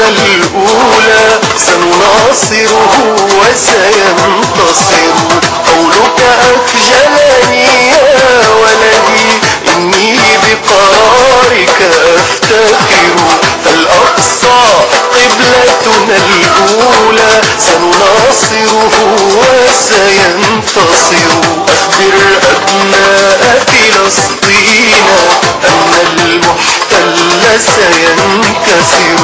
قبلتنا الأولى سنناصره وسينتصر. قولك أخجلني يا ولدي إني بقرارك أفتخر. فالأقصى قبلتنا الأولى سنناصره وسينتصر. أخبر أبناء فلسطين أن المحتل سينكسر.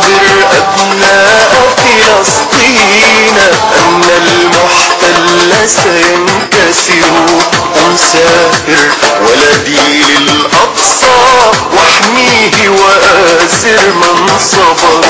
أخبر أبناء فلسطين أن المحتل سينكسر. قم سافر ولدي للأقصى واحميه وآسر من صبر